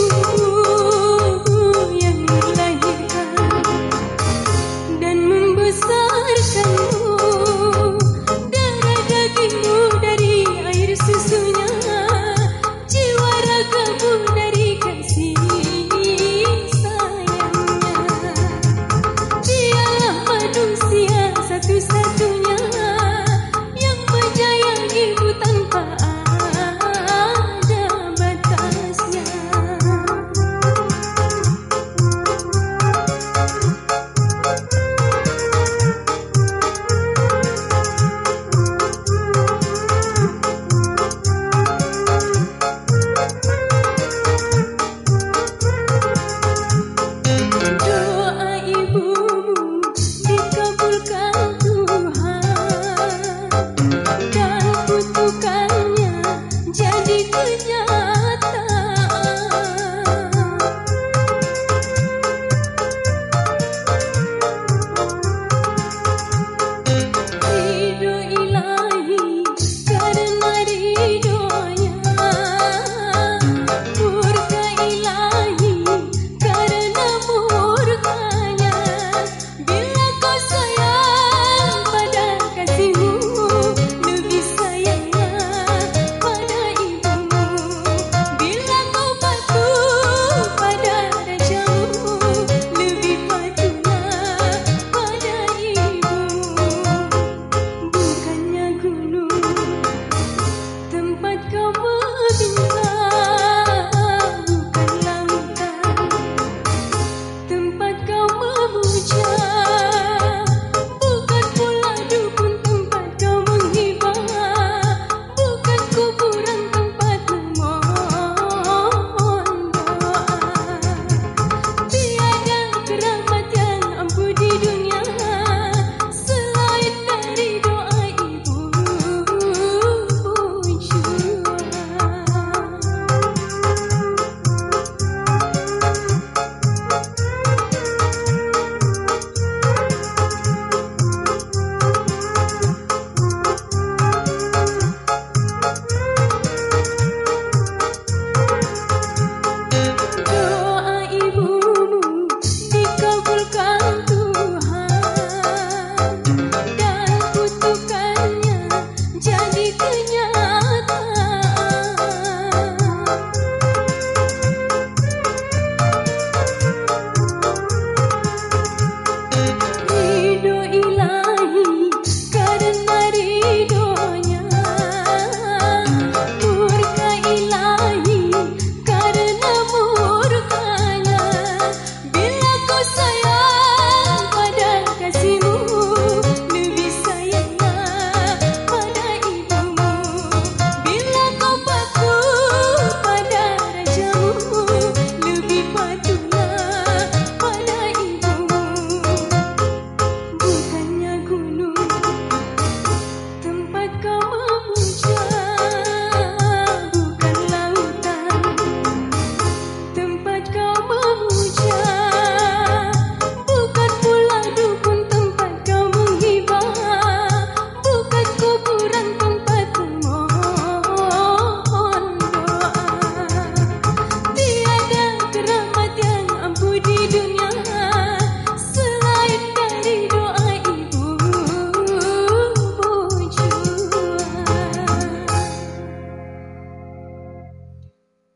Ooh.